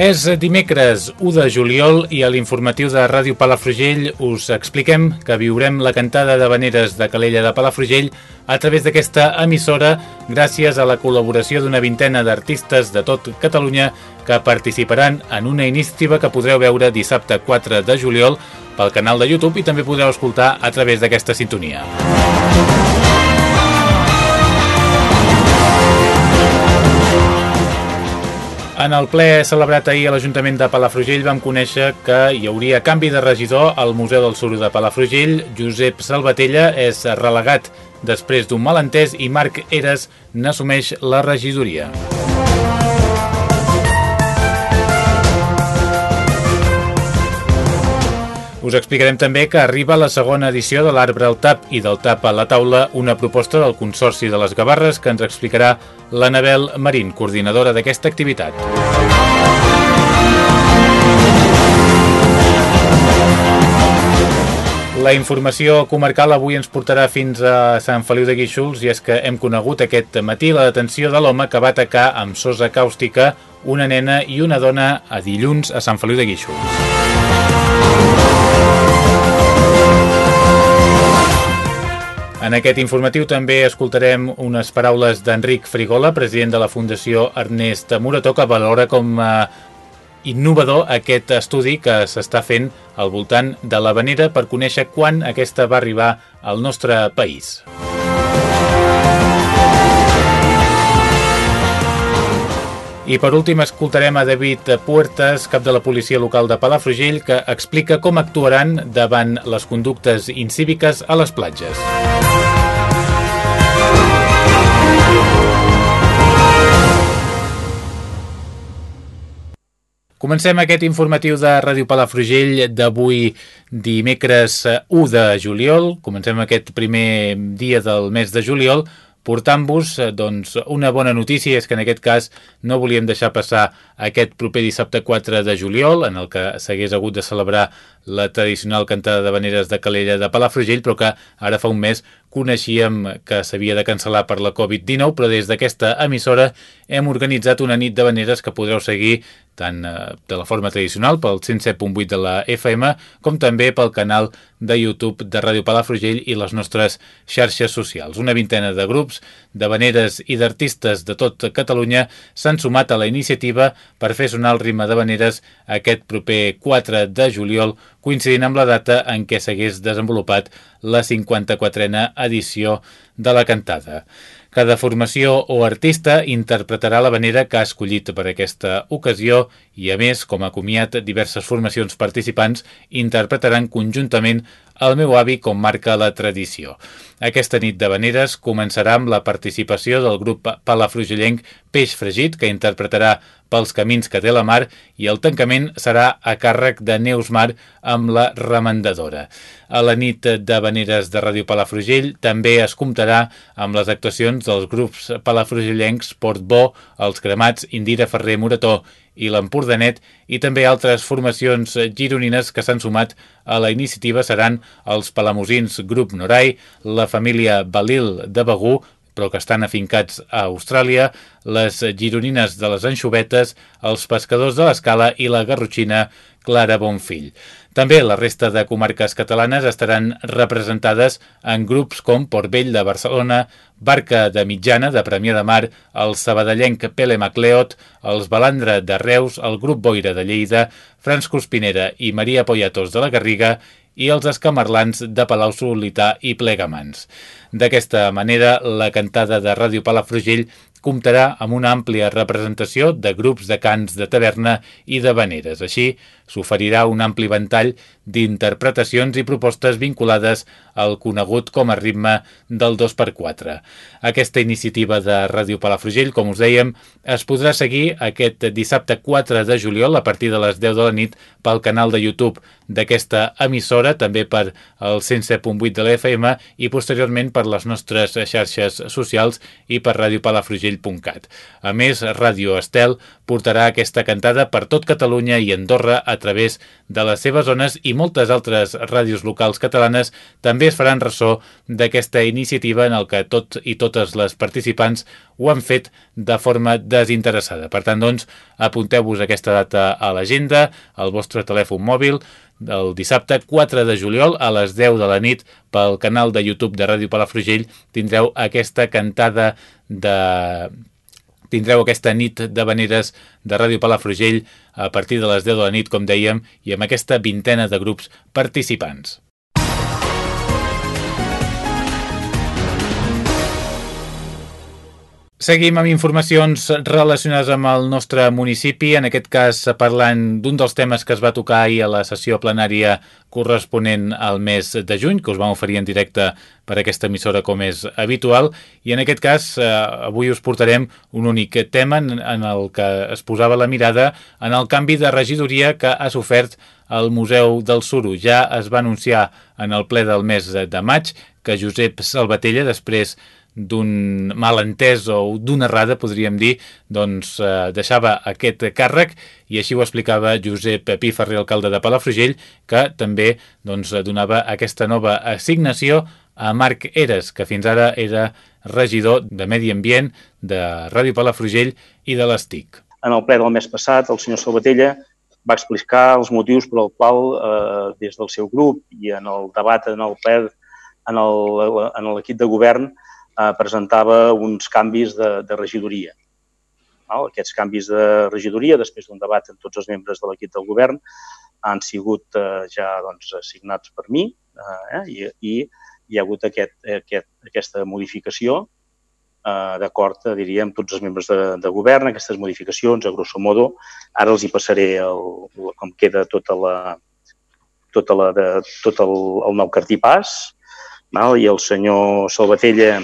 És dimecres 1 de juliol i a l'informatiu de Ràdio Palafrugell us expliquem que viurem la cantada de veneres de Calella de Palafrugell a través d'aquesta emissora gràcies a la col·laboració d'una vintena d'artistes de tot Catalunya que participaran en una iniciativa que podreu veure dissabte 4 de juliol pel canal de YouTube i també podreu escoltar a través d'aquesta sintonia. En el ple celebrat ahir a l'Ajuntament de Palafrugell vam conèixer que hi hauria canvi de regidor al Museu del Suro de Palafrugell. Josep Salvatella és relegat després d'un malentès i Marc Eres n'assumeix la regidoria. Us explicarem també que arriba la segona edició de l'Arbre al Tap i del Tap a la Taula, una proposta del Consorci de les Gavarres que ens explicarà l'Anabel Marín, coordinadora d'aquesta activitat. La informació comarcal avui ens portarà fins a Sant Feliu de Guíxols i és que hem conegut aquest matí la detenció de l'home que va atacar amb sosa càustica una nena i una dona a dilluns a Sant Feliu de Guíxols. En aquest informatiu també escoltarem unes paraules d'Enric Frigola, president de la Fundació Ernest Morató, que valora com a innovador aquest estudi que s'està fent al voltant de la vanera per conèixer quan aquesta va arribar al nostre país. I per últim escoltarem a David Puertas, cap de la policia local de Palafrugell, que explica com actuaran davant les conductes incíviques a les platges. Comencem aquest informatiu de Ràdio Palafrugell d'avui dimecres 1 de juliol. Comencem aquest primer dia del mes de juliol portant-vos doncs, una bona notícia és que en aquest cas no volíem deixar passar aquest proper dissabte 4 de juliol en el que s'hagués hagut de celebrar la tradicional cantada de veneres de Calella de Palafrugell però que ara fa un mes coneixíem que s'havia de cancel·lar per la Covid-19 però des d'aquesta emissora hem organitzat una nit de veneres que podreu seguir tant eh, de la forma tradicional pel 107.8 de la FM com també pel canal de YouTube de Ràdio Palafrugell i les nostres xarxes socials. Una vintena de grups, de veneres i d'artistes de tot Catalunya s'han sumat a la iniciativa per fer sonar el ritme de veneres aquest proper 4 de juliol, coincidint amb la data en què s'hagués desenvolupat la 54a edició de la cantada. Cada formació o artista interpretarà la vanera que ha escollit per aquesta ocasió i, a més, com a comiat, diverses formacions participants interpretaran conjuntament el meu avi com marca la tradició. Aquesta nit de veneres començarà amb la participació del grup palafrugellenc Peix Fregit, que interpretarà pels camins que té la mar i el tancament serà a càrrec de Neus Mar amb la remendadora. A la nit de veneres de Ràdio Palafrugell també es comptarà amb les actuacions dels grups palafrugellencs Portbó, Els Cremats, Indira Ferrer Morató i l'Empordanet i també altres formacions gironines que s'han sumat a la iniciativa seran els palamosins Grup Norai, la família Balil de Begú, però que estan afincats a Austràlia, les gironines de les Anxovetes, els pescadors de l'Escala i la garrotxina Clara Bonfill. També la resta de comarques catalanes estaran representades en grups com Portvell de Barcelona, Barca de Mitjana de Premià de Mar, el Sabadellenc Pele Macleot, els Balandra de Reus, el Grup Boira de Lleida, Frans Cospinera i Maria Poyatos de la Garriga i els escamarlans de Palau Solità i Plegamans. D'aquesta manera, la cantada de Ràdio Palafrugell comptarà amb una àmplia representació de grups de cants de taverna i de veneres. Així, s'oferirà un ampli ventall d'interpretacions i propostes vinculades al conegut com a ritme del 2x4. Aquesta iniciativa de Ràdio Palafrugell, com us dèiem, es podrà seguir aquest dissabte 4 de juliol a partir de les 10 de la nit pel canal de YouTube d'aquesta emissora, també per el 107.8 de l'FM i posteriorment per les nostres xarxes socials i per radiopalafrugell.cat. A més, Ràdio Estel portarà aquesta cantada per tot Catalunya i Andorra a través de les seves zones i moltes altres ràdios locals catalanes també es faran ressò d'aquesta iniciativa en el que tots i totes les participants ho han fet de forma desinteressada. Per tant, doncs, apunteu-vos aquesta data a l'agenda, al vostre telèfon mòbil, el dissabte 4 de juliol a les 10 de la nit pel canal de YouTube de Ràdio Palafrugell tindreu aquesta cantada de tindreu aquesta nit de veneres de Ràdio Palafrugell a partir de les 10 de la nit, com dèiem, i amb aquesta vintena de grups participants. Seguim amb informacions relacionades amb el nostre municipi, en aquest cas parlant d'un dels temes que es va tocar ahir a la sessió plenària corresponent al mes de juny, que us vam oferir en directe per aquesta emissora com és habitual, i en aquest cas eh, avui us portarem un únic tema en, en el que es posava la mirada en el canvi de regidoria que ha sofert el Museu del Suro. Ja es va anunciar en el ple del mes de maig que Josep Salvatella, després d'un malentès o d'una errada, podríem dir, doncs eh, deixava aquest càrrec i així ho explicava Josep Ferrer, alcalde de Palafrugell, que també doncs, donava aquesta nova assignació a Marc Eres, que fins ara era regidor de Medi Ambient de Ràdio Palafrugell i de l'ESTIC. En el ple del mes passat, el senyor Salvatella va explicar els motius per al qual, eh, des del seu grup i en el debat en el ple en l'equip de govern, eh, presentava uns canvis de, de regidoria. Val? Aquests canvis de regidoria, després d'un debat amb tots els membres de l'equip del govern, han sigut eh, ja doncs, assignats per mi eh, i, i hi ha hagut aquest, aquest, aquesta modificació eh, d'acord, diríem, tots els membres de, de govern, aquestes modificacions, a grosso modo. Ara els hi passaré el, com queda tota la, tota la de, tot el, el nou cartipàs, val? i el senyor Salvatella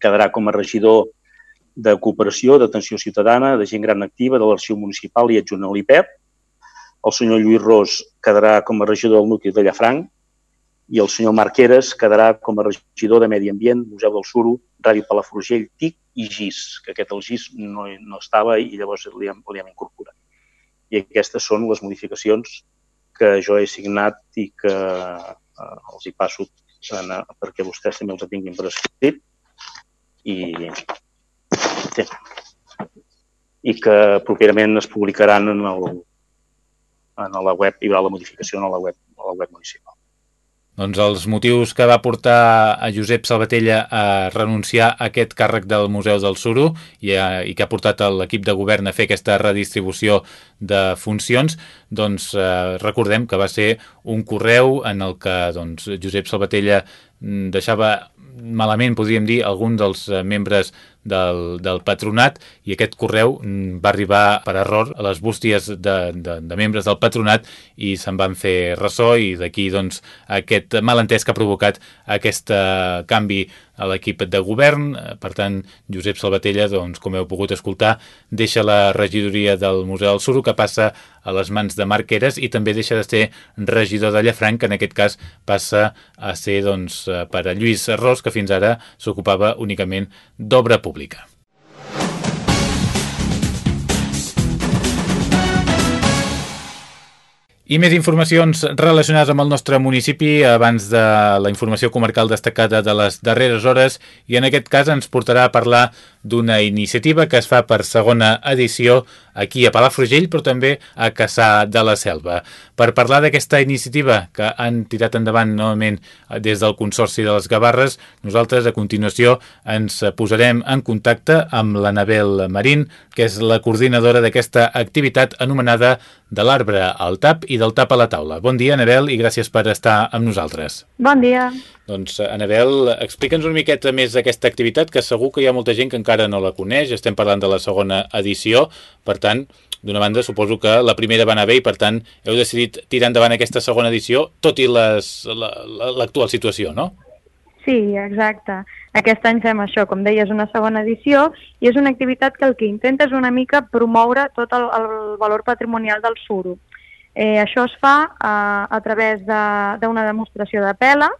quedarà com a regidor de cooperació, d'atenció ciutadana, de gent gran activa, de l'arxiu municipal i adjunt a l'IPEP. El senyor Lluís Ros quedarà com a regidor del nucli de Llafranc i el senyor Marqueres quedarà com a regidor de Medi Ambient, Museu del Suro, Ràdio Palafrugell, TIC i GIS, que aquest el GIS no, no estava i llavors li hem, li hem incorporat. I aquestes són les modificacions que jo he signat i que eh, els hi passo en, perquè vostès també els tinguin per escrit i, sí, i que properament es publicaran en, el, en la web, hi haurà la modificació en la web, a la web municipal. Doncs els motius que va portar a Josep Salvatella a renunciar a aquest càrrec del Museu del Suro i, a, i que ha portat l'equip de govern a fer aquesta redistribució de funcions, doncs eh, recordem que va ser un correu en el que doncs, Josep Salvatella mm, deixava malament, podríem dir, alguns dels eh, membres del, del patronat i aquest correu mm, va arribar per error a les bústies de, de, de membres del patronat i se'n van fer ressò i d'aquí doncs, aquest malentès que ha provocat aquest uh, canvi a l'equip de govern. Per tant, Josep Salvatella, doncs, com heu pogut escoltar, deixa la regidoria del Museu del Suro, que passa a les mans de Marc Eres i també deixa de ser regidor de Llafranc, que en aquest cas passa a ser doncs, eh, per a Lluís Ros, que fins ara s'ocupava únicament d'obra pública I més informacions relacionades amb el nostre municipi abans de la informació comarcal destacada de les darreres hores. I en aquest cas ens portarà a parlar d'una iniciativa que es fa per segona edició aquí a Palafrugell però també a Caçà de la Selva. Per parlar d'aquesta iniciativa que han tirat endavant novament des del Consorci de les Gavarres, nosaltres a continuació ens posarem en contacte amb l'Anabel Marín, que és la coordinadora d'aquesta activitat anomenada de l'arbre al tap i del tap a la taula. Bon dia, Anabel, i gràcies per estar amb nosaltres. Bon dia. Doncs, Anabel, explica'ns una miqueta més d'aquesta activitat, que segur que hi ha molta gent que encara no la coneix, estem parlant de la segona edició, per tant, d'una banda, suposo que la primera va anar bé i, per tant, heu decidit tirar endavant aquesta segona edició, tot i l'actual la, situació, no? Sí, exacte. Aquest any fem això, com deies, una segona edició i és una activitat que el que intenta és una mica promoure tot el, el valor patrimonial del suro. Eh, això es fa eh, a través d'una de, demostració de pela,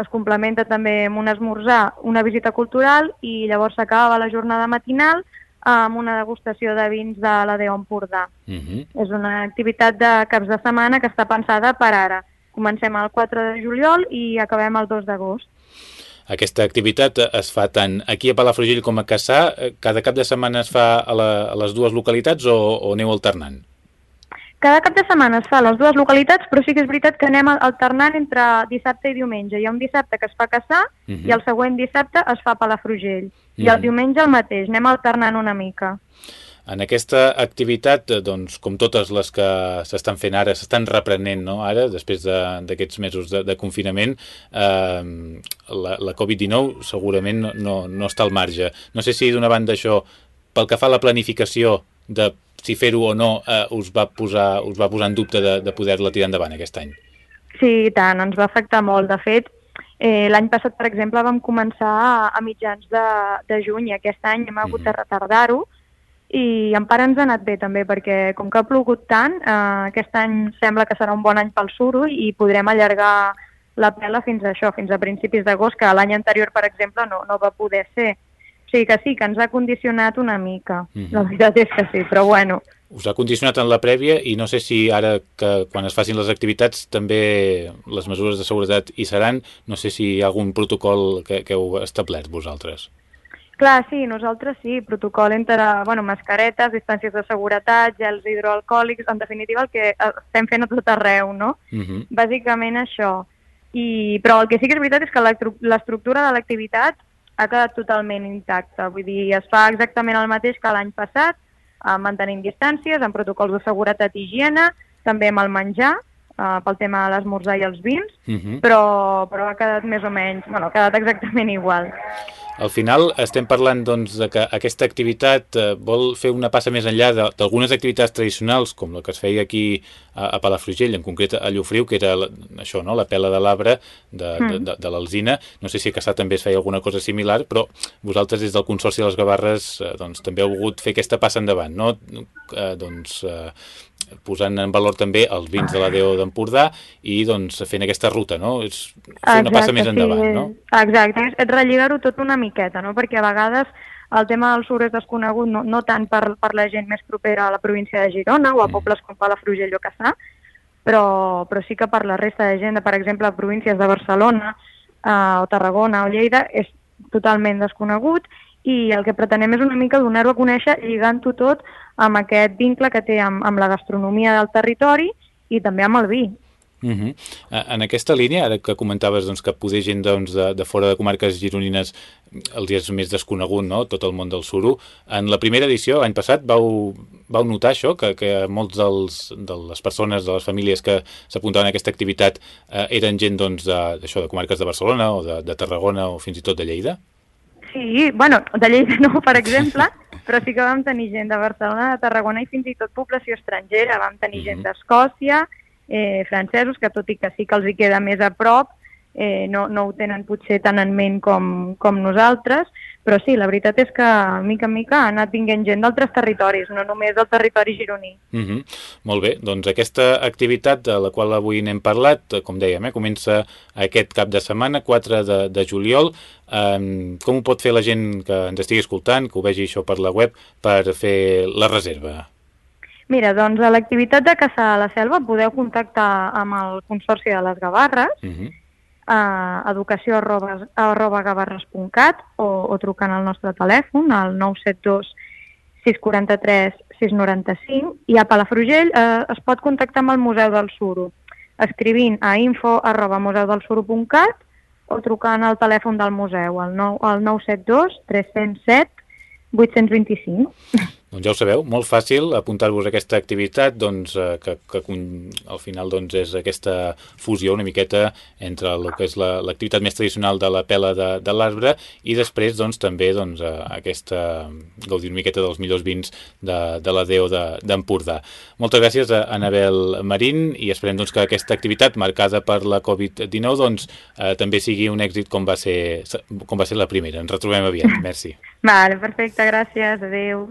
es complementa també amb un esmorzar, una visita cultural i llavors s'acaba la jornada matinal amb una degustació de vins de la Déu Empordà. Uh mhm. -huh. És una activitat de caps de setmana que està pensada per ara. Comencem el 4 de juliol i acabem el 2 d'agost. Aquesta activitat es fa tant aquí a Palafrugell com a Cassà. Cada cap de setmana es fa a, la, a les dues localitats o, o aneu alternant? Cada cap de setmana es fa a les dues localitats, però sí que és veritat que anem alternant entre dissabte i diumenge. Hi ha un dissabte que es fa a Cassà uh -huh. i el següent dissabte es fa a Palafrugell. Uh -huh. I el diumenge el mateix, anem alternant una mica. En aquesta activitat, doncs, com totes les que s'estan fent ara, s'estan reprenent no? ara, després d'aquests de, mesos de, de confinament, eh, la, la Covid-19 segurament no, no, no està al marge. No sé si d'una banda això, pel que fa a la planificació de si fer-ho o no eh, us, va posar, us va posar en dubte de, de poder-la tirar endavant aquest any. Sí, tant, ens va afectar molt. De fet, eh, l'any passat, per exemple, vam començar a, a mitjans de, de juny i aquest any hem hagut mm -hmm. de retardar-ho i en part ens ha anat bé també perquè com que ha plogut tant, eh, aquest any sembla que serà un bon any pel suro i podrem allargar la pela fins a això, fins a principis d'agost, que l'any anterior, per exemple, no, no va poder ser sí que sí, que ens ha condicionat una mica. Mm -hmm. La veritat és que sí, però bueno. Us ha condicionat en la prèvia i no sé si ara que quan es facin les activitats també les mesures de seguretat hi seran. No sé si hi ha algun protocol que, que heu establert vosaltres. Clar, sí, nosaltres sí, protocol entre bueno, mascaretes, distàncies de seguretat, gels hidroalcohòlics, en definitiva el que estem fent a tot arreu, no? Uh mhm. -huh. Bàsicament això. I, però el que sí que és veritat és que l'estructura de l'activitat ha quedat totalment intacte. Vull dir, es fa exactament el mateix que l'any passat, eh, mantenint distàncies, amb protocols de seguretat i higiene, també amb el menjar, eh, pel tema de l'esmorzar i els vins, uh mhm. -huh. però, però ha quedat més o menys, bueno, ha quedat exactament igual. Al final estem parlant doncs, de que aquesta activitat eh, vol fer una passa més enllà d'algunes activitats tradicionals, com la que es feia aquí a, a Palafrugell, en concret a Llofriu, que era la, això, no? la pela de l'arbre de, mm. de, de, de l'alzina. No sé si a Caçà també es feia alguna cosa similar, però vosaltres des del Consorci de les Gavarres eh, doncs, també heu volgut fer aquesta passa endavant, no? Eh, doncs, eh, posant en valor també els vins de la Déu d'Empordà i doncs fent aquesta ruta, no? És fer Exacte, una passa més endavant, sí. no? Exacte, és relligar-ho tot una miqueta, no? Perquè a vegades el tema del sur és desconegut no, no tant per, per la gent més propera a la província de Girona o a mm. pobles com Palafrugell o Cassà, però, però sí que per la resta de gent, de, per exemple, a províncies de Barcelona eh, o Tarragona o Lleida, és totalment desconegut i el que pretenem és una mica donar-ho a conèixer lligant-ho tot amb aquest vincle que té amb, amb la gastronomia del territori i també amb el vi. Uh -huh. En aquesta línia, ara que comentaves doncs, que poder gent doncs, de, de fora de comarques gironines els és més desconegut, no? tot el món del suro, en la primera edició, l'any passat, vau, vau notar això, que, que molts dels, de les persones, de les famílies que s'apuntaven a aquesta activitat eh, eren gent doncs, de, de comarques de Barcelona o de, de Tarragona o fins i tot de Lleida? Sí, bueno, de Lleida no, per exemple, però sí que vam tenir gent de Barcelona, de Tarragona i fins i tot població estrangera. Vam tenir gent d'Escòcia, eh, francesos, que tot i que sí que els hi queda més a prop, eh, no, no ho tenen potser tan en ment com, com nosaltres, però sí, la veritat és que mica en mica ha anat vinguent gent d'altres territoris, no només del territori gironí. Uh mhm. -huh. Molt bé, doncs aquesta activitat de la qual avui n'hem parlat, com dèiem, eh, comença aquest cap de setmana, 4 de, de juliol. Um, com ho pot fer la gent que ens estigui escoltant, que ho vegi això per la web, per fer la reserva? Mira, doncs a l'activitat de caçar a la selva podeu contactar amb el Consorci de les Gavarres, uh mhm. -huh a educació arroba, arroba gavarres.cat o, o trucant al nostre telèfon, al 972 643 695 i a Palafrugell eh, es pot contactar amb el Museu del Suro escrivint a info arroba museudelsuro.cat o trucant al telèfon del museu, al, 9, al 972 307 825. Doncs ja ho sabeu, molt fàcil apuntar-vos a aquesta activitat doncs, eh, que, que al final doncs, és aquesta fusió una miqueta entre el que és l'activitat la, més tradicional de la pela de, de l'arbre i després doncs, també doncs, aquesta gaudir una miqueta dels millors vins de, de la Déu d'Empordà. De, Moltes gràcies a Anabel Marín i esperem doncs, que aquesta activitat marcada per la Covid-19 doncs, eh, també sigui un èxit com va, ser, com va ser la primera. Ens retrobem aviat. Merci. Vale, perfecte, gràcies. Adéu.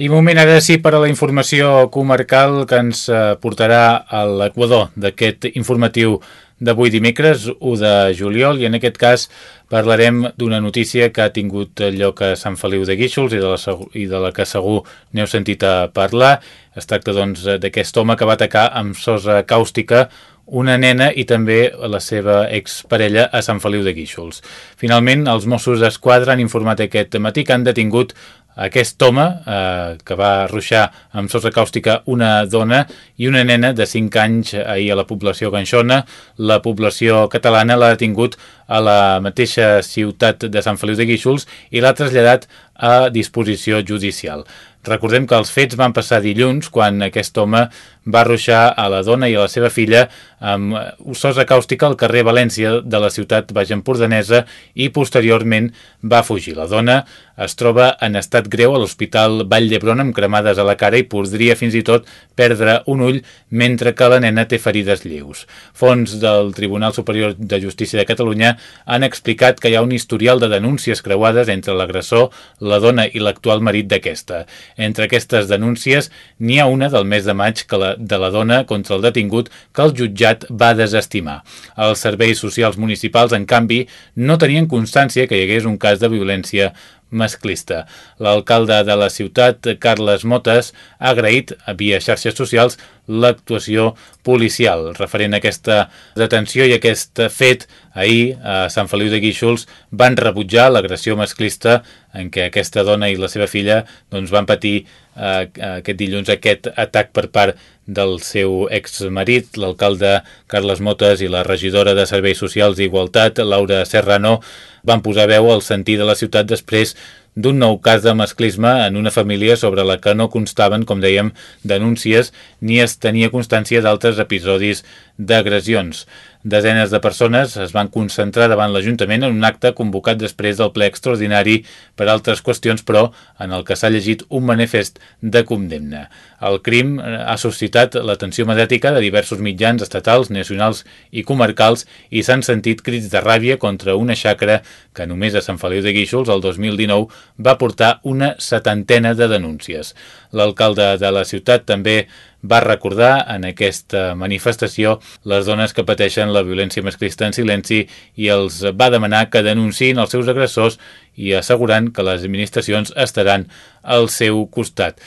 I moment ara sí per a la informació comarcal que ens eh, portarà a l'Equador d'aquest informatiu d'avui dimecres, 1 de juliol, i en aquest cas parlarem d'una notícia que ha tingut lloc a Sant Feliu de Guíxols i de la, i de la que segur n'heu sentit a parlar. Es tracta doncs d'aquest home que va atacar amb sosa càustica una nena i també la seva exparella a Sant Feliu de Guíxols. Finalment, els Mossos d'Esquadra han informat aquest matí que han detingut aquest home eh, que va ruixar amb sosa càustica una dona i una nena de 5 anys ahir a la població ganxona. La població catalana l'ha detingut a la mateixa ciutat de Sant Feliu de Guíxols i l'ha traslladat a disposició judicial. Recordem que els fets van passar dilluns quan aquest home va ruixar a la dona i a la seva filla amb sosa càustica al carrer València de la ciutat baix empordanesa i posteriorment va fugir. La dona es troba en estat greu a l'Hospital Vall d'Hebron amb cremades a la cara i podria fins i tot perdre un ull mentre que la nena té ferides lleus. Fons del Tribunal Superior de Justícia de Catalunya han explicat que hi ha un historial de denúncies creuades entre l'agressor, la dona i l'actual marit d'aquesta. Entre aquestes denúncies n'hi ha una del mes de maig que la, de la dona contra el detingut que el jutjat va desestimar. Els serveis socials municipals, en canvi, no tenien constància que hi hagués un cas de violència masclista. L'alcalde de la ciutat, Carles Motes, ha agraït via xarxes socials l'actuació policial. Referent a aquesta detenció i aquest fet, ahir a Sant Feliu de Guíxols van rebutjar l'agressió masclista en què aquesta dona i la seva filla doncs, van patir aquest dilluns aquest atac per part del seu exmarit, l'alcalde Carles Motes i la regidora de Serveis Socials i Igualtat, Laura Serrano, van posar veu al sentir de la ciutat després d'un nou cas de masclisme en una família sobre la que no constaven, com dèiem, denúncies ni es tenia constància d'altres episodis d'agressions. Desenes de persones es van concentrar davant l'Ajuntament en un acte convocat després del ple extraordinari per altres qüestions, però en el que s'ha llegit un manifest de condemna. El crim ha suscitat l'atenció mediàtica de diversos mitjans estatals, nacionals i comarcals i s'han sentit crits de ràbia contra una xacra que només a Sant Feliu de Guíxols el 2019 va portar una setantena de denúncies. L'alcalde de la ciutat també va recordar en aquesta manifestació les dones que pateixen la violència masclista en silenci i els va demanar que denunciïn els seus agressors i assegurant que les administracions estaran al seu costat.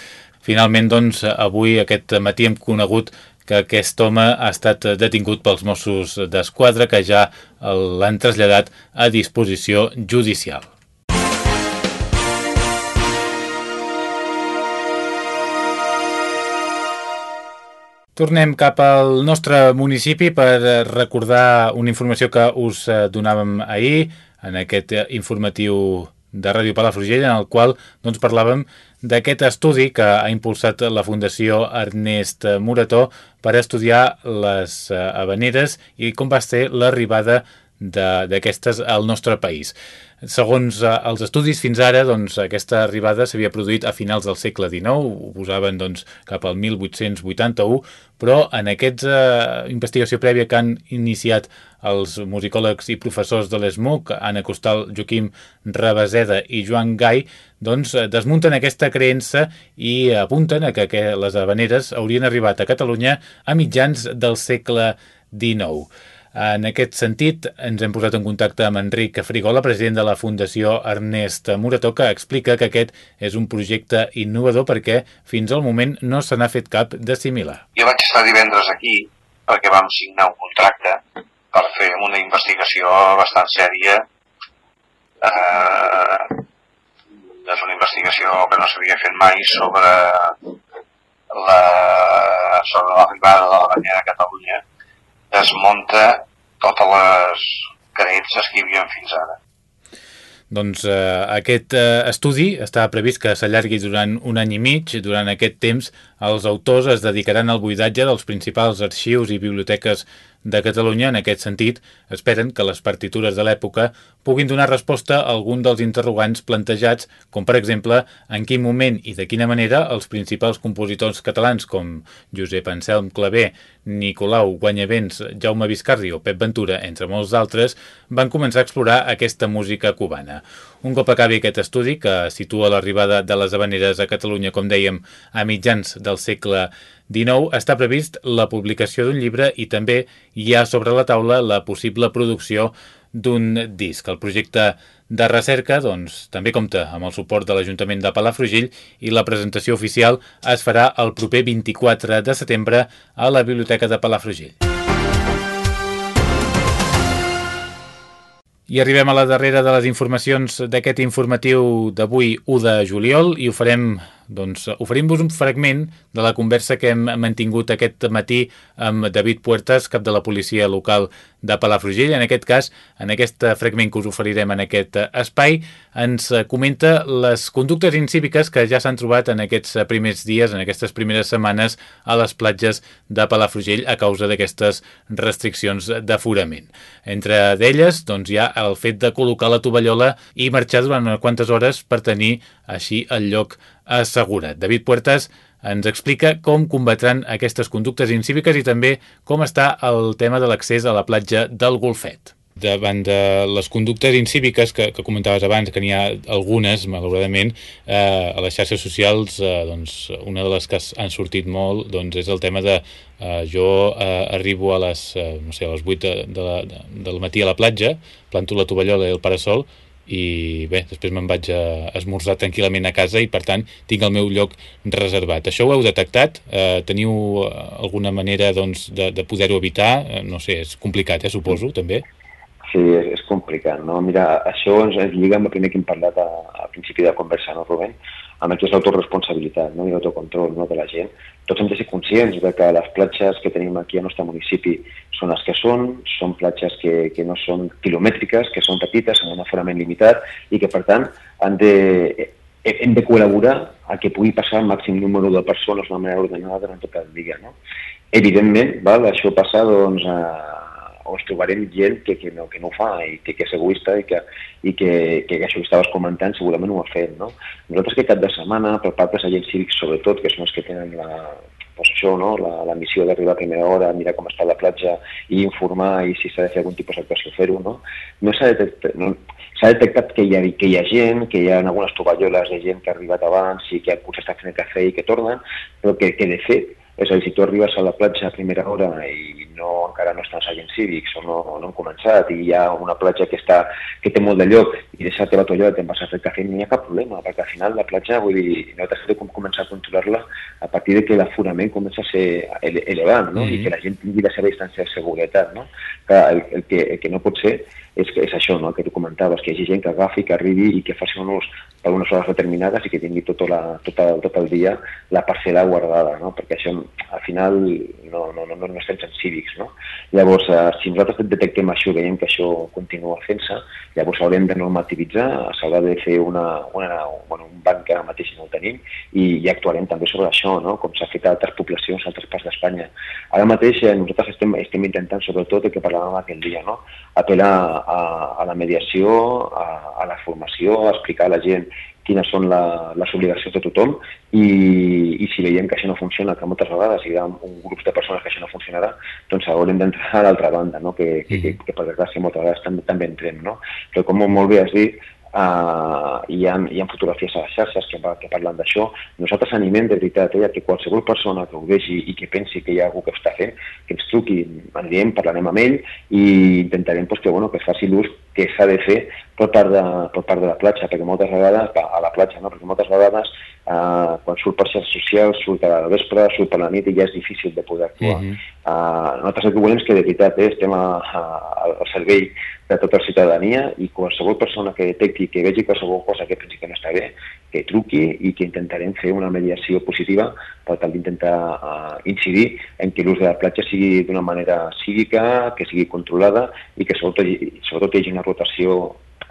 Finalment, doncs, avui, aquest matí, hem conegut que aquest home ha estat detingut pels Mossos d'Esquadra que ja l'han traslladat a disposició judicial. Tornem cap al nostre municipi per recordar una informació que us eh, donàvem ahir en aquest informatiu de Ràdio Palafrugell en el qual doncs, parlàvem d'aquest estudi que ha impulsat la Fundació Ernest Murató per estudiar les eh, habaneres i com va ser l'arribada d'aquestes al nostre país. Segons eh, els estudis fins ara, doncs, aquesta arribada s'havia produït a finals del segle XIX, ho posaven doncs, cap al 1881, però en aquesta eh, investigació prèvia que han iniciat els musicòlegs i professors de l'ESMUC, Anna Costal, Joaquim Rabaseda i Joan Gai, doncs eh, desmunten aquesta creença i apunten a que, que les habaneres haurien arribat a Catalunya a mitjans del segle XIX. En aquest sentit, ens hem posat en contacte amb Enric Frigola, president de la Fundació Ernest Murató, que explica que aquest és un projecte innovador perquè fins al moment no se n'ha fet cap de similar. Jo vaig estar divendres aquí perquè vam signar un contracte per fer una investigació bastant sèria. Eh, és una investigació que no s'havia fet mai sobre la sobre l'arribada de la banyera a Catalunya desmunta totes les creences que hi havia fins ara. Doncs eh, aquest eh, estudi està previst que s'allargui durant un any i mig. Durant aquest temps, els autors es dedicaran al buidatge dels principals arxius i biblioteques de Catalunya, en aquest sentit, esperen que les partitures de l'època puguin donar resposta a algun dels interrogants plantejats, com per exemple en quin moment i de quina manera els principals compositors catalans com Josep Anselm Clavé, Nicolau Guanyavents, Jaume Viscardi o Pep Ventura, entre molts d'altres, van començar a explorar aquesta música cubana. Un cop acabi aquest estudi, que situa l'arribada de les habaneres a Catalunya, com dèiem, a mitjans del segle 19 està previst la publicació d'un llibre i també hi ha sobre la taula la possible producció d'un disc. El projecte de recerca doncs, també compta amb el suport de l'Ajuntament de Palafrugell i la presentació oficial es farà el proper 24 de setembre a la Biblioteca de Palafrugell. I arribem a la darrera de les informacions d'aquest informatiu d'avui 1 de juliol i ho farem doncs, oferim-vos un fragment de la conversa que hem mantingut aquest matí amb David Puertas, cap de la policia local de Palafrugell. En aquest cas, en aquest fragment que us oferirem en aquest espai, ens comenta les conductes incíviques que ja s'han trobat en aquests primers dies, en aquestes primeres setmanes, a les platges de Palafrugell a causa d'aquestes restriccions d'aforament. Entre d'elles, doncs, hi ha el fet de col·locar la tovallola i marxar durant quantes hores per tenir així el lloc assegurat. David Puertas ens explica com combatran aquestes conductes incíviques i també com està el tema de l'accés a la platja del Golfet. Davant de les conductes incíviques que, que comentaves abans, que n'hi ha algunes, malauradament, eh, a les xarxes socials, eh, doncs, una de les que han sortit molt doncs, és el tema de eh, jo eh, arribo a les, eh, no sé, a les 8 de, de la, de, del matí a la platja, planto la tovallola i el parasol, i bé, després me'n vaig a esmorzar tranquil·lament a casa i per tant tinc el meu lloc reservat. Això ho heu detectat? Eh, teniu alguna manera doncs, de, de poder-ho evitar? Eh, no sé, és complicat, eh, suposo, també? Sí, és, és complicat, no? Mira, això ens, ens lliga amb el primer que hem parlat a, al principi de conversa, no, Rubén? Amb que és l'autoresponsabilitat no? i l'autocontrol no? de la gent. Tots hem de ser conscients de que les platges que tenim aquí al nostre municipi són les que són, són platges que, que no són quilomètriques, que són petites, amb un aforament limitat i que, per tant, han de, hem de col·laborar a que pugui passar el màxim número de persones d'una manera ordenada durant tot el dia. No? Evidentment, val, això passa doncs, a, o ens trobarem gent que, que, no, que no ho fa i que, que és egoista i que, i que, que això que estaves comentant segurament ho ha fet. No? Nosaltres que cap de setmana, per part dels agents cívics sobretot, que són els que tenen la, pues això, no? la, la missió d'arribar a primera hora, mirar com està la platja i informar i si s'ha de fer algun tipus d'actuació fer-ho, no? No s'ha detectat, no, detectat que hi, ha, que hi ha gent, que hi ha algunes tovalloles de gent que ha arribat abans i que potser està fent el cafè i que tornen, però que, que de fet és a dir, si tu arribes a la platja a primera hora i encara no estan els agents cívics o no, no han començat i hi ha una platja que, està, que té molt de lloc i deixar-te la toalla te'n vas a fer cafè, no hi ha cap problema, perquè al final la platja, vull dir, no t'has de començar a controlar-la a partir de que l'aforament comença a ser ele elevant, no? Mm -hmm. i que la gent tingui la seva distància de seguretat, no? Que el, el, que, el que no pot ser és, és això, no? que tu comentaves, que hi hagi gent que agafi, que arribi i que faci un ús per unes hores determinades i que tingui tot, la, tot, el, tot el dia la parcel·la guardada, no? perquè això al final no, no, no, no estem sent cívics. No? Llavors, eh, si nosaltres detectem això, veiem que això continua fent-se, llavors haurem de normativitzar, s'haurà de fer una, una, bueno, un banc que ara mateix no el tenim i, i actuarem també sobre això, no? com s'ha fet a altres poblacions, a altres parts d'Espanya. Ara mateix eh, nosaltres estem, estem intentant, sobretot, el que parlàvem aquell dia, no? apel·lar a, a la mediació, a, a la formació, a explicar a la gent quines són la, les obligacions de tothom i, i si veiem que això no funciona, que moltes vegades hi ha un grup de persones que això no funcionarà, doncs haurem d'entrar a l'altra banda, no? que, que, que, que per desgràcia moltes vegades també, també entrem. No? Però com molt bé has dit, Uh, hi, ha, hi ha fotografies a les xarxes que, que parlen d'això. Nosaltres animem de veritat eh, que qualsevol persona que ho vegi i que pensi que hi ha algú que ho està fent, que ens truqui, anirem, parlarem amb ell i intentarem pues, que, bueno, que es faci l'ús que s'ha de fer per part, de, per part de la platja, perquè moltes vegades, a la platja, no? perquè moltes vegades Uh, quan surt per xarxes socials, surt a la vespre, surt per la nit i ja és difícil de poder actuar. Uh -huh. uh, nosaltres el que volem és que de veritat eh, estem a, a, al servei de tota la ciutadania i qualsevol persona que detecti, que vegi qualsevol cosa que pensi que no està bé, que truqui i que intentarem fer una mediació positiva per tal d'intentar uh, incidir en que l'ús de la platja sigui d'una manera cívica, que sigui controlada i que sobretot, sobretot hi hagi una rotació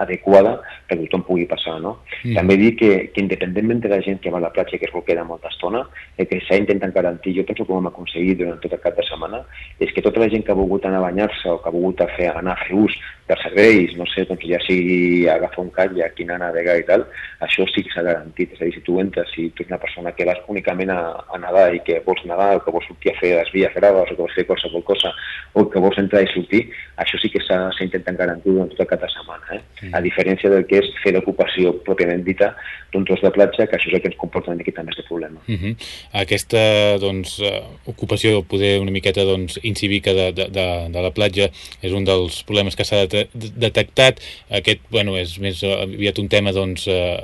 adequada que tothom pugui passar. No? Mm. També dir que, que independentment de la gent que va a la platja que es queda molta estona, el que s'ha intentat garantir, jo penso que ho hem aconseguit durant tot el cap de setmana, és que tota la gent que ha volgut anar a banyar-se o que ha volgut a fer, anar a fer ús dels serveis, no sé, doncs ja sigui agafar un caiac, anar a navegar i tal, això sí que s'ha garantit. És a dir, si tu entres, si tu ets una persona que vas únicament a, a nedar i que vols nedar o que vols sortir a fer les vies graves o que vols fer qualsevol cosa o que vols entrar i sortir, això sí que s'ha intentat garantir durant tot el cap de setmana. Eh? Mm. A diferència del que és fer l'ocupació pròpiament dita d'un tros de platja, que això és el que ens comporta una miqueta més de problema. Mm -hmm. Aquesta doncs, eh, ocupació, poder una miqueta doncs, incívica de, de, de, de la platja és un dels problemes que s'ha de detectat. Aquest bueno, és més aviat un tema doncs, eh,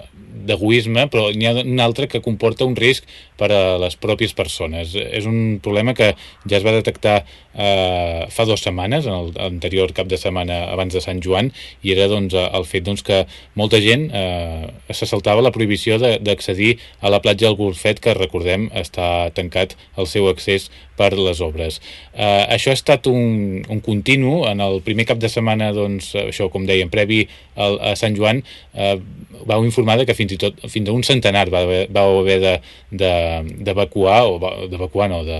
d'egoisme, però n'hi ha un altre que comporta un risc per a les pròpies persones. És un problema que ja es va detectar eh, fa dues setmanes, en l'anterior cap de setmana abans de Sant Joan, i era doncs, el fet doncs, que molta gent eh, se saltava la prohibició d'accedir a la platja del Golfet, que recordem està tancat el seu accés per les obres. Eh, això ha estat un, un continu. En el primer cap de setmana, doncs, això com dèiem, previ al, a Sant Joan, eh, vau informar que fins i tot fins a un centenar va, va haver d'evacuar, de, de, o d'evacuar no, de,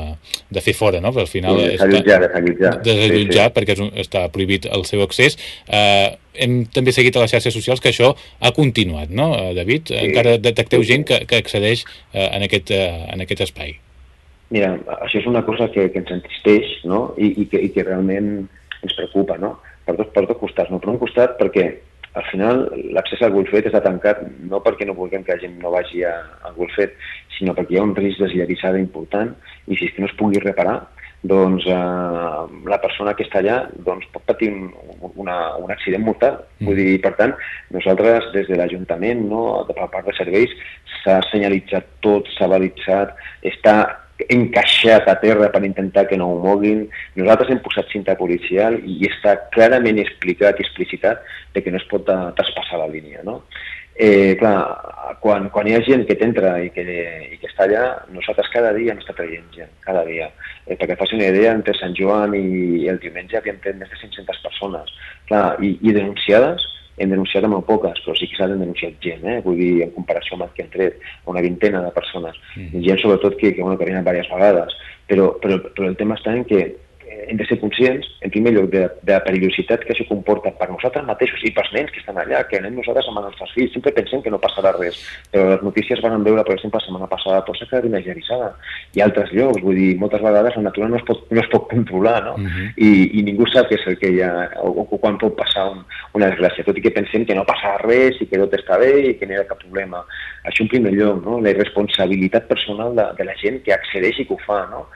de fer fora, no? Però al final... Sí, desallotjar, desallotjar. Desallotjar, sí, sí. perquè és un, està prohibit el seu accés. Eh, hem també seguit a les xarxes socials que això ha continuat, no, eh, David? Sí. Encara detecteu gent que, que accedeix eh, en, aquest, eh, en aquest espai. Mira, això és una cosa que, que ens entristeix no? I, i, que, i que realment ens preocupa, no? Per dos, per dos costats, no? Per un costat perquè al final l'accés al golfet està tancat no perquè no vulguem que la gent no vagi a, al golfet, sinó perquè hi ha un risc d'esllavissada important i si és que no es pugui reparar, doncs eh, la persona que està allà doncs, pot patir un, una, un accident mortal. Mm. Vull dir, per tant, nosaltres des de l'Ajuntament, no, per part de serveis, s'ha senyalitzat tot, s'ha valitzat, està encaixat a terra per intentar que no ho moguin. Nosaltres hem posat cinta policial i està clarament explicat i explicitat de que no es pot traspassar la línia. No? Eh, clar, quan, quan hi ha gent que t'entra i, que, i que està allà, nosaltres cada dia hem estat traient gent, cada dia. Eh, perquè faci una idea, entre Sant Joan i, el diumenge havíem tret més de 500 persones. Clar, i, i denunciades, hem denunciat molt poques, però sí que s'ha denunciat gent, eh? vull dir, en comparació amb el que hem tret, una vintena de persones. Mm. Gent, sobretot, que, que, bueno, que venen diverses vegades. Però, però, però el tema està en que hem de ser conscients, en primer lloc, de, de la perillositat que això comporta per nosaltres mateixos i pels nens que estan allà, que anem nosaltres amb els nostres fills, sempre pensem que no passarà res, però les notícies van veure, per exemple, la setmana passada, Tossa que una gerissada, i altres llocs, vull dir, moltes vegades la natura no es pot, no es pot controlar, no? Uh mhm. -huh. I, I ningú sap què és el que hi ha, o, o quan pot passar un, una desgràcia, tot i que pensem que no passarà res i que tot està bé i que no hi ha cap problema. Això en primer lloc, no? La irresponsabilitat personal de, de la gent que accedeix i que ho fa, no?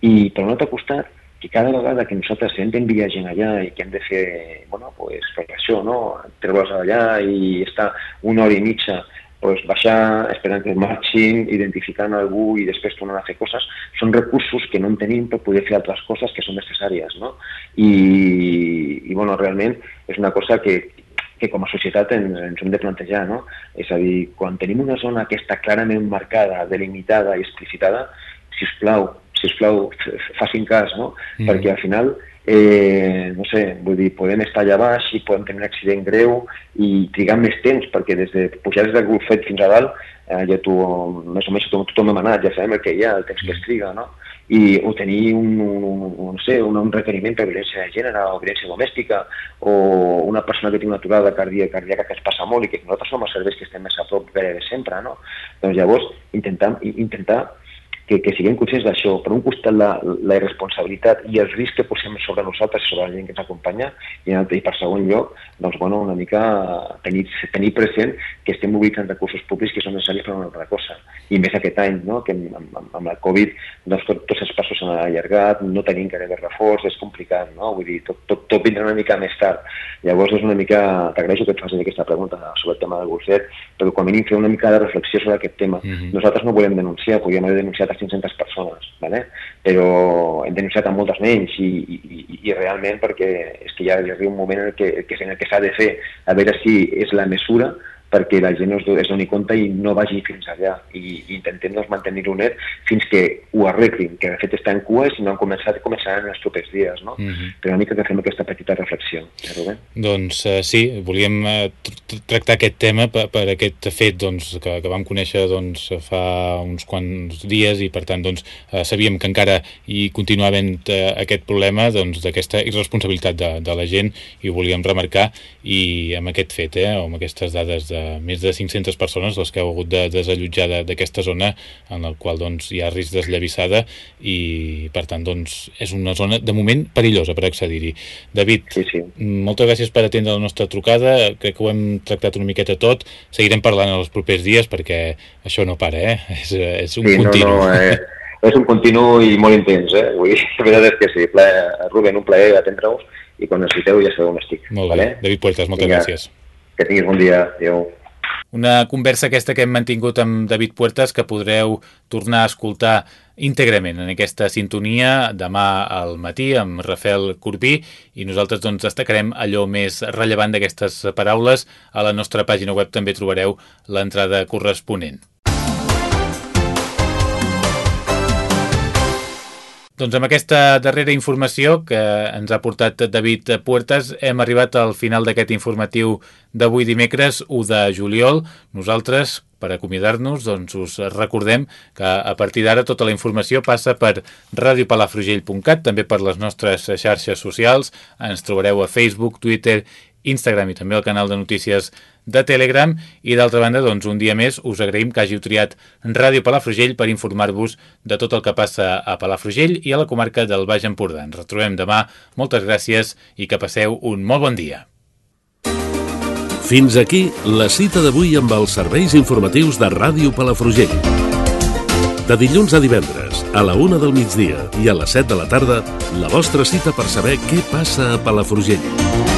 I per un altre costat, que cada vegada que nosaltres hem d'enviar gent allà i que hem de fer, bueno, pues, fer això, no? treure's allà i estar una hora i mitja pues, baixar, esperant que marxin, identificant algú i després tornant a fer coses, són recursos que no en tenim per poder fer altres coses que són necessàries, no? I, i bueno, realment és una cosa que, que com a societat ens, ens hem de plantejar, no? És a dir, quan tenim una zona que està clarament marcada, delimitada i explicitada, si us plau, si us plau, facin cas, no? Mm. Perquè al final, eh, no sé, vull dir, podem estar allà baix i podem tenir un accident greu i trigar més temps, perquè des de pujar des del golfet fins a dalt, eh, ja tu, més o menys tothom, tothom hem anat, ja sabem el que hi ha, el temps que es triga, no? i o tenir un, un, un, no sé, un, un requeriment per violència de gènere o violència domèstica o una persona que té una aturada cardíaca, cardíaca que es passa molt i que nosaltres som els serveis que estem més a prop gairebé sempre, no? Doncs llavors intentar, intentar que, que siguem conscients d'això. Per un costat, la, la irresponsabilitat i el risc que posem sobre nosaltres i sobre la gent que ens acompanya, i, i per segon lloc, doncs, bueno, una mica tenir, tenir present que estem mobilitzant recursos públics que són necessaris per una altra cosa. I més aquest any, no? que amb, amb, amb la Covid doncs, tot, tots els passos s'han allargat, no tenim que de reforç, és complicat, no? Vull dir, tot, tot, tot vindrà una mica més tard. Llavors és una mica, t'agraeixo que et facis aquesta pregunta sobre el tema del Golfet, però com a mínim fer una mica de reflexió sobre aquest tema. Mm -hmm. Nosaltres no volem denunciar, podríem haver denunciat 500 persones, ¿vale? però hem denunciat a moltes menys i, i, i realment perquè és que ja hi arriba un moment en el que, que, en el que s'ha de fer a veure si és la mesura perquè la gent es, es doni compte i no vagi fins allà i, i intentem doncs, mantenir-ho net fins que ho arreglin, que de fet està en cua i si no han començat, començaran en els propers dies no? Mm -hmm. però una mica que fem aquesta petita reflexió eh, Rubén? Doncs uh, sí, volíem uh, tractar aquest tema per, per aquest fet doncs, que, que vam conèixer doncs, fa uns quants dies i per tant doncs, uh, sabíem que encara hi continuava havent uh, aquest problema doncs, d'aquesta doncs, irresponsabilitat de, de la gent i ho volíem remarcar i amb aquest fet, eh, o amb aquestes dades de de més de 500 persones les que heu hagut de desallotjar d'aquesta zona en el qual doncs, hi ha risc d'esllavissada i per tant doncs, és una zona de moment perillosa per accedir-hi. David, sí, sí. moltes gràcies per atendre la nostra trucada, crec que ho hem tractat una miqueta tot, seguirem parlant en els propers dies perquè això no para, eh? és, és un sí, continu. No, no, eh, és un continu i molt intens, eh? Vull dir, la veritat és que sí, ple, Rubén, un plaer atendre-vos i quan necessiteu ja sabeu on estic. Molt bé, vale? David Puertas, moltes Vinga. gràcies. Que tinguis bon dia. Adéu. Una conversa aquesta que hem mantingut amb David Puertas que podreu tornar a escoltar íntegrament en aquesta sintonia demà al matí amb Rafael Corbí i nosaltres doncs destacarem allò més rellevant d'aquestes paraules. A la nostra pàgina web també trobareu l'entrada corresponent. Doncs amb aquesta darrera informació que ens ha portat David Puertas hem arribat al final d'aquest informatiu d'avui dimecres 1 de juliol. Nosaltres, per acomiadar-nos, doncs us recordem que a partir d'ara tota la informació passa per radiopalafrugell.cat, també per les nostres xarxes socials. Ens trobareu a Facebook, Twitter Instagram i també el canal de notícies de Telegram i d'altra banda, doncs, un dia més us agraïm que hàgiu triat Ràdio Palafrugell per informar-vos de tot el que passa a Palafrugell i a la comarca del Baix Empordà. Ens retrobem demà, moltes gràcies i que passeu un molt bon dia. Fins aquí la cita d'avui amb els serveis informatius de Ràdio Palafrugell. De dilluns a divendres, a la una del migdia i a les 7 de la tarda, la vostra cita per saber què passa a Palafrugell.